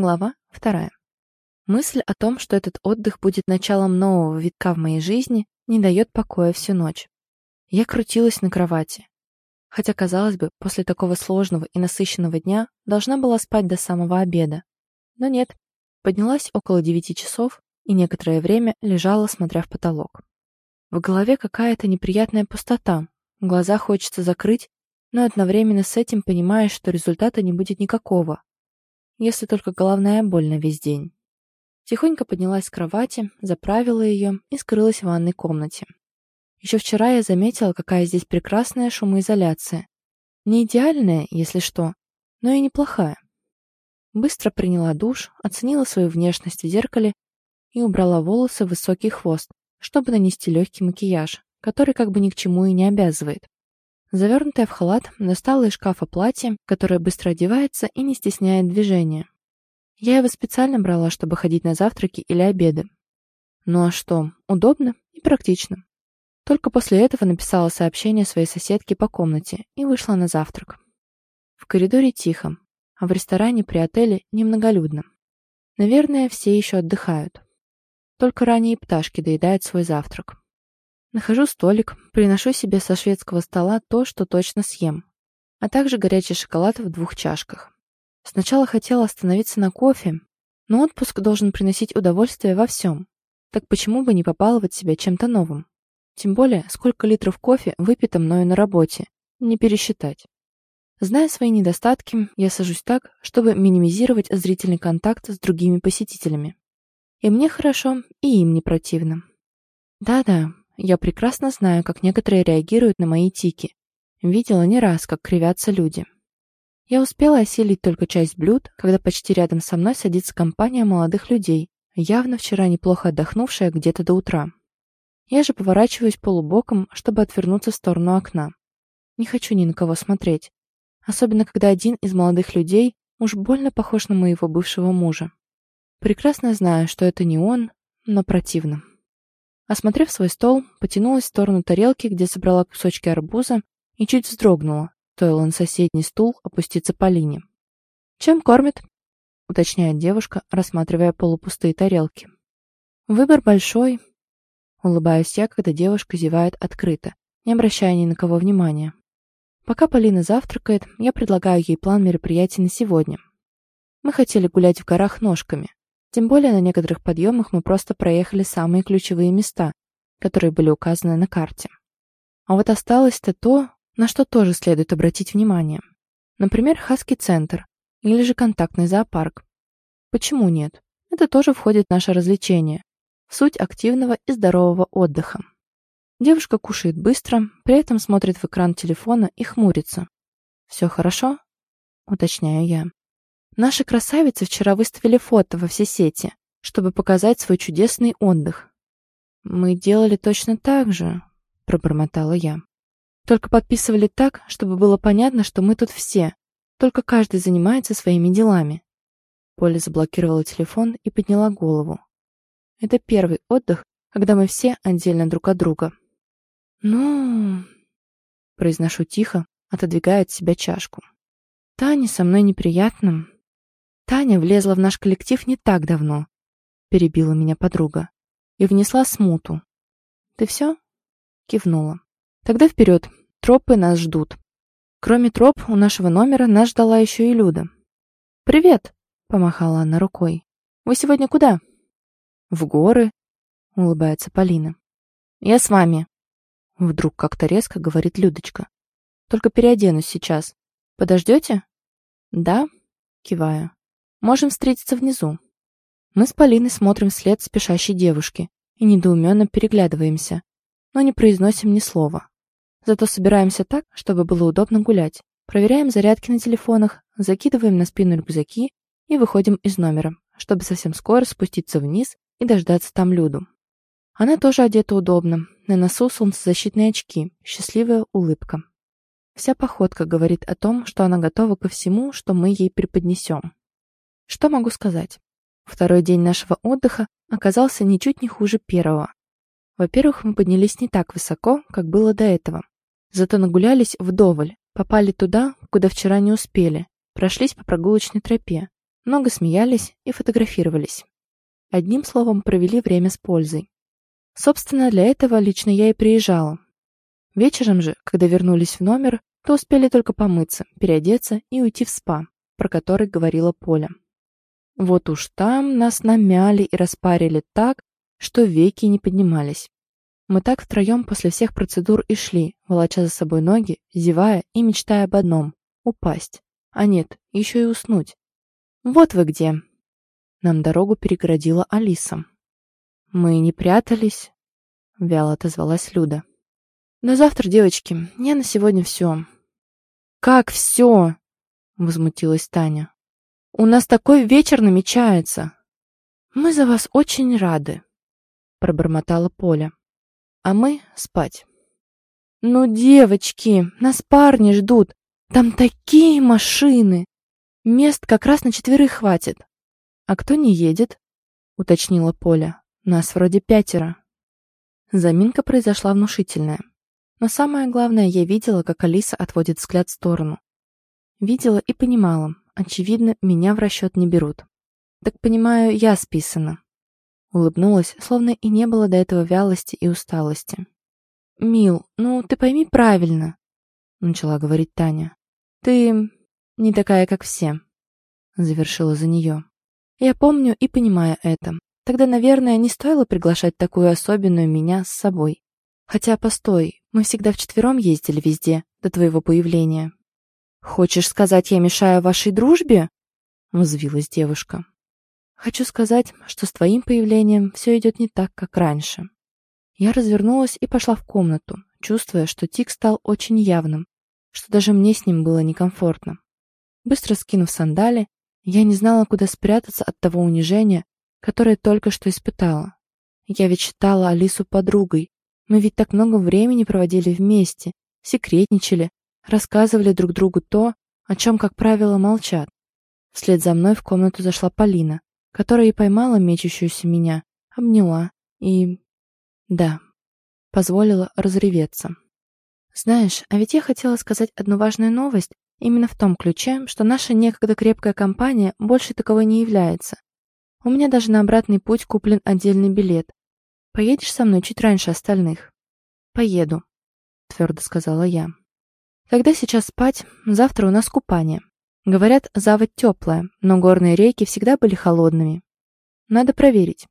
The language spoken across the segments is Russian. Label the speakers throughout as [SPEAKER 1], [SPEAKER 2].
[SPEAKER 1] Глава вторая. Мысль о том, что этот отдых будет началом нового витка в моей жизни, не дает покоя всю ночь. Я крутилась на кровати. Хотя, казалось бы, после такого сложного и насыщенного дня должна была спать до самого обеда. Но нет. Поднялась около девяти часов и некоторое время лежала, смотря в потолок. В голове какая-то неприятная пустота, глаза хочется закрыть, но одновременно с этим понимаешь, что результата не будет никакого, если только головная боль на весь день. Тихонько поднялась с кровати, заправила ее и скрылась в ванной комнате. Еще вчера я заметила, какая здесь прекрасная шумоизоляция. Не идеальная, если что, но и неплохая. Быстро приняла душ, оценила свою внешность в зеркале и убрала волосы в высокий хвост, чтобы нанести легкий макияж, который как бы ни к чему и не обязывает. Завернутая в халат, достала из шкафа платье, которое быстро одевается и не стесняет движения. Я его специально брала, чтобы ходить на завтраки или обеды. Ну а что, удобно и практично. Только после этого написала сообщение своей соседке по комнате и вышла на завтрак. В коридоре тихо, а в ресторане при отеле немноголюдно. Наверное, все еще отдыхают. Только ранние пташки доедают свой завтрак. Нахожу столик, приношу себе со шведского стола то, что точно съем, а также горячий шоколад в двух чашках. Сначала хотела остановиться на кофе, но отпуск должен приносить удовольствие во всем. Так почему бы не попаловать себя чем-то новым? Тем более, сколько литров кофе выпито мною на работе, не пересчитать. Зная свои недостатки, я сажусь так, чтобы минимизировать зрительный контакт с другими посетителями. И мне хорошо, и им не противно. Да-да, я прекрасно знаю, как некоторые реагируют на мои тики. Видела не раз, как кривятся люди. Я успела осилить только часть блюд, когда почти рядом со мной садится компания молодых людей, явно вчера неплохо отдохнувшая где-то до утра. Я же поворачиваюсь полубоком, чтобы отвернуться в сторону окна. Не хочу ни на кого смотреть. Особенно, когда один из молодых людей уж больно похож на моего бывшего мужа. Прекрасно знаю, что это не он, но противно. Осмотрев свой стол, потянулась в сторону тарелки, где собрала кусочки арбуза, и чуть вздрогнула, стоило на соседний стул опуститься Полине. «Чем кормят?» — уточняет девушка, рассматривая полупустые тарелки. «Выбор большой», — улыбаюсь я, когда девушка зевает открыто, не обращая ни на кого внимания. Пока Полина завтракает, я предлагаю ей план мероприятий на сегодня. Мы хотели гулять в горах ножками, тем более на некоторых подъемах мы просто проехали самые ключевые места, которые были указаны на карте. А вот осталось-то то, на что тоже следует обратить внимание. Например, Хаски-центр или же контактный зоопарк. Почему нет? Это тоже входит в наше развлечение. Суть активного и здорового отдыха. Девушка кушает быстро, при этом смотрит в экран телефона и хмурится. «Все хорошо?» — уточняю я. Наши красавицы вчера выставили фото во все сети, чтобы показать свой чудесный отдых. Мы делали точно так же, пробормотала я. Только подписывали так, чтобы было понятно, что мы тут все, только каждый занимается своими делами. Поля заблокировала телефон и подняла голову. Это первый отдых, когда мы все отдельно друг от друга. Ну, произношу тихо, отодвигая от себя чашку. Тане со мной неприятно, Таня влезла в наш коллектив не так давно, перебила меня подруга, и внесла смуту. Ты все? Кивнула. Тогда вперед, тропы нас ждут. Кроме троп, у нашего номера нас ждала еще и Люда. «Привет!» — помахала она рукой. «Вы сегодня куда?» «В горы», — улыбается Полина. «Я с вами», — вдруг как-то резко говорит Людочка. «Только переоденусь сейчас. Подождете?» «Да», — киваю. Можем встретиться внизу. Мы с Полиной смотрим вслед спешащей девушки и недоуменно переглядываемся, но не произносим ни слова. Зато собираемся так, чтобы было удобно гулять. Проверяем зарядки на телефонах, закидываем на спину рюкзаки и выходим из номера, чтобы совсем скоро спуститься вниз и дождаться там Люду. Она тоже одета удобно, на носу солнцезащитные очки, счастливая улыбка. Вся походка говорит о том, что она готова ко всему, что мы ей преподнесем. Что могу сказать? Второй день нашего отдыха оказался ничуть не хуже первого. Во-первых, мы поднялись не так высоко, как было до этого. Зато нагулялись вдоволь, попали туда, куда вчера не успели, прошлись по прогулочной тропе. много смеялись и фотографировались. Одним словом, провели время с пользой. Собственно, для этого лично я и приезжала. Вечером же, когда вернулись в номер, то успели только помыться, переодеться и уйти в спа, про который говорила Поля. Вот уж там нас намяли и распарили так, что веки не поднимались. Мы так втроем после всех процедур и шли, волоча за собой ноги, зевая и мечтая об одном — упасть. А нет, еще и уснуть. «Вот вы где!» Нам дорогу перегородила Алиса. «Мы не прятались», — вяло отозвалась Люда. «До завтра, девочки. Я на сегодня все». «Как все?» — возмутилась Таня. «У нас такой вечер намечается». «Мы за вас очень рады», — пробормотала Поля. «А мы спать». «Ну, девочки, нас парни ждут. Там такие машины!» Мест как раз на четверых хватит. А кто не едет? Уточнила Поля. Нас вроде пятеро. Заминка произошла внушительная. Но самое главное, я видела, как Алиса отводит взгляд в сторону. Видела и понимала. Очевидно, меня в расчет не берут. Так понимаю, я списана. Улыбнулась, словно и не было до этого вялости и усталости. «Мил, ну ты пойми правильно», — начала говорить Таня. «Ты не такая, как все», — завершила за нее. «Я помню и понимаю это. Тогда, наверное, не стоило приглашать такую особенную меня с собой. Хотя, постой, мы всегда вчетвером ездили везде, до твоего появления». «Хочешь сказать, я мешаю вашей дружбе?» — взвилась девушка. «Хочу сказать, что с твоим появлением все идет не так, как раньше». Я развернулась и пошла в комнату, чувствуя, что тик стал очень явным, что даже мне с ним было некомфортно. Быстро скинув сандали, я не знала, куда спрятаться от того унижения, которое только что испытала. Я ведь считала Алису подругой. Мы ведь так много времени проводили вместе, секретничали, рассказывали друг другу то, о чем, как правило, молчат. Вслед за мной в комнату зашла Полина, которая и поймала мечущуюся меня, обняла и... да, позволила разреветься. Знаешь, а ведь я хотела сказать одну важную новость, Именно в том ключе, что наша некогда крепкая компания больше таковой не является. У меня даже на обратный путь куплен отдельный билет. Поедешь со мной чуть раньше остальных? Поеду, твердо сказала я. Когда сейчас спать? Завтра у нас купание. Говорят, заводь теплая, но горные реки всегда были холодными. Надо проверить.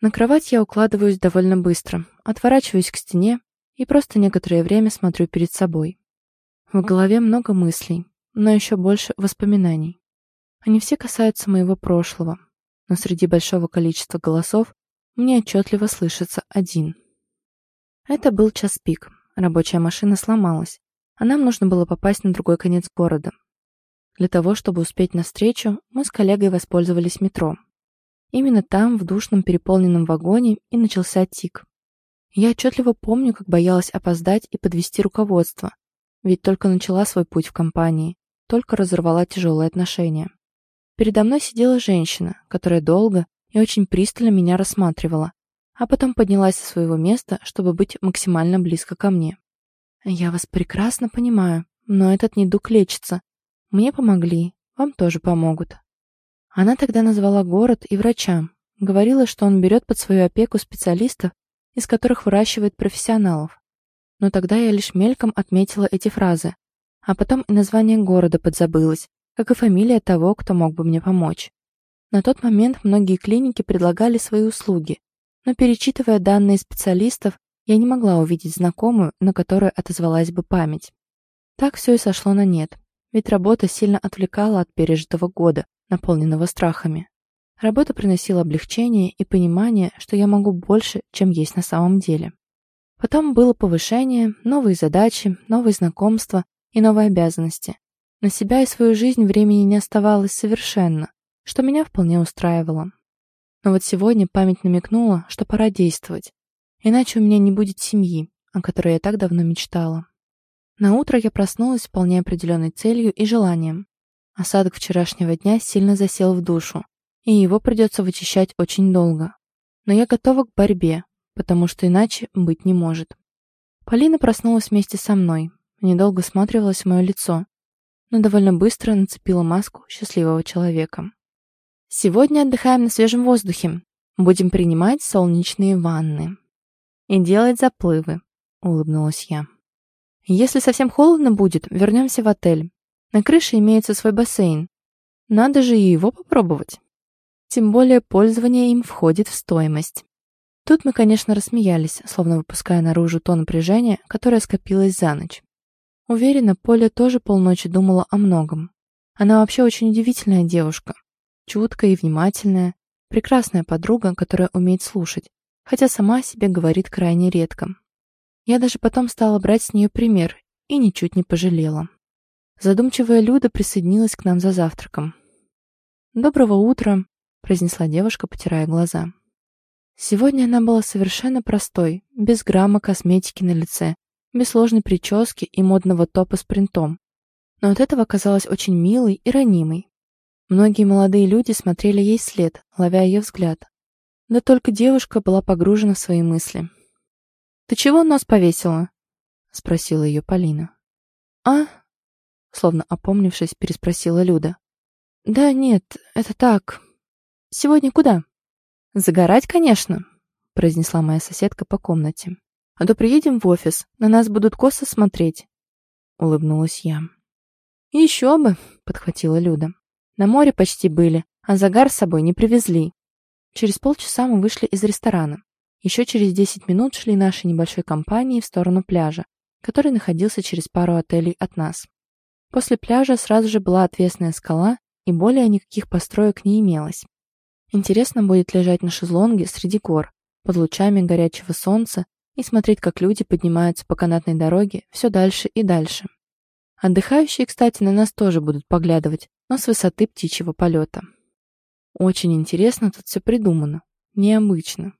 [SPEAKER 1] На кровать я укладываюсь довольно быстро, отворачиваюсь к стене и просто некоторое время смотрю перед собой. В голове много мыслей, но еще больше воспоминаний. Они все касаются моего прошлого, но среди большого количества голосов мне отчетливо слышится один. Это был час пик. Рабочая машина сломалась, а нам нужно было попасть на другой конец города. Для того, чтобы успеть на встречу, мы с коллегой воспользовались метро. Именно там, в душном переполненном вагоне, и начался тик. Я отчетливо помню, как боялась опоздать и подвести руководство, ведь только начала свой путь в компании, только разорвала тяжелые отношения. Передо мной сидела женщина, которая долго и очень пристально меня рассматривала, а потом поднялась со своего места, чтобы быть максимально близко ко мне. «Я вас прекрасно понимаю, но этот недуг лечится. Мне помогли, вам тоже помогут». Она тогда назвала город и врача, говорила, что он берет под свою опеку специалистов, из которых выращивает профессионалов но тогда я лишь мельком отметила эти фразы. А потом и название города подзабылось, как и фамилия того, кто мог бы мне помочь. На тот момент многие клиники предлагали свои услуги, но перечитывая данные специалистов, я не могла увидеть знакомую, на которую отозвалась бы память. Так все и сошло на нет, ведь работа сильно отвлекала от пережитого года, наполненного страхами. Работа приносила облегчение и понимание, что я могу больше, чем есть на самом деле. Потом было повышение, новые задачи, новые знакомства и новые обязанности. На себя и свою жизнь времени не оставалось совершенно, что меня вполне устраивало. Но вот сегодня память намекнула, что пора действовать, иначе у меня не будет семьи, о которой я так давно мечтала. На утро я проснулась вполне определенной целью и желанием. Осадок вчерашнего дня сильно засел в душу, и его придется вычищать очень долго. Но я готова к борьбе, потому что иначе быть не может. Полина проснулась вместе со мной, недолго смотрелась в мое лицо, но довольно быстро нацепила маску счастливого человека. Сегодня отдыхаем на свежем воздухе. Будем принимать солнечные ванны. И делать заплывы, улыбнулась я. Если совсем холодно будет, вернемся в отель. На крыше имеется свой бассейн. Надо же и его попробовать. Тем более пользование им входит в стоимость. Тут мы, конечно, рассмеялись, словно выпуская наружу то напряжение, которое скопилось за ночь. Уверена, Поля тоже полночи думала о многом. Она вообще очень удивительная девушка. Чуткая и внимательная, прекрасная подруга, которая умеет слушать, хотя сама себе говорит крайне редко. Я даже потом стала брать с нее пример и ничуть не пожалела. Задумчивая Люда присоединилась к нам за завтраком. «Доброго утра», — произнесла девушка, потирая глаза. Сегодня она была совершенно простой, без грамма косметики на лице, без сложной прически и модного топа с принтом. Но от этого казалась очень милой и ранимой. Многие молодые люди смотрели ей след, ловя ее взгляд. Да только девушка была погружена в свои мысли. «Ты чего нос повесила?» — спросила ее Полина. «А?» — словно опомнившись, переспросила Люда. «Да нет, это так. Сегодня куда?» «Загорать, конечно», — произнесла моя соседка по комнате. «А то приедем в офис, на нас будут косо смотреть», — улыбнулась я. «Еще бы», — подхватила Люда. «На море почти были, а загар с собой не привезли». Через полчаса мы вышли из ресторана. Еще через 10 минут шли нашей небольшой компанией в сторону пляжа, который находился через пару отелей от нас. После пляжа сразу же была отвесная скала, и более никаких построек не имелось. Интересно будет лежать на шезлонге среди гор, под лучами горячего солнца и смотреть, как люди поднимаются по канатной дороге все дальше и дальше. Отдыхающие, кстати, на нас тоже будут поглядывать, но с высоты птичьего полета. Очень интересно тут все придумано. Необычно.